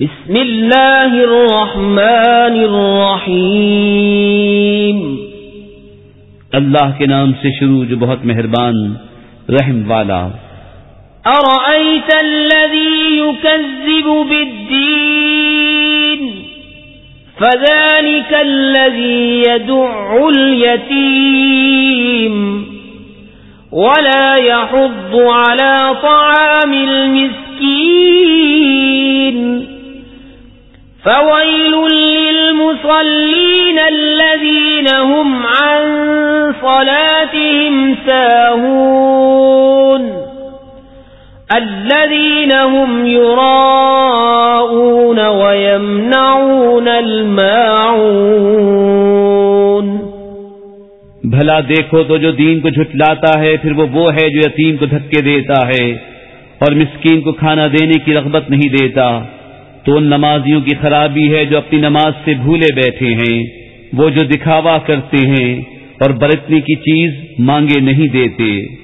بسم اللہ الرحمن الرحیم۔ اللہ کے نام سے شروع جو بہت مہربان رحم والا۔ ارأيت الذي يكذب بالدين فذلك الذي يدع اليتيم ولا يحض على طعام المسكين فويل للمصلين الذين هم عن صلاتهم ساهون الذين هم يراءون ويمنعون الماعون بھلا دیکھو تو جو دین کو جھٹلاتا ہے، پھر وہ وہ ہے جو یتیم کو دھکے دیتا ہے اور مسکین کو کھانا دینے کی رغبت نہیں دیتا۔ تو ان نمازیوں کی خرابی ہے جو اپنی نماز سے بھولے بیٹھے ہیں۔ وہ جو دکھاوا کرتے ہیں اور برتنے کی چیز مانگے نہیں دیتے۔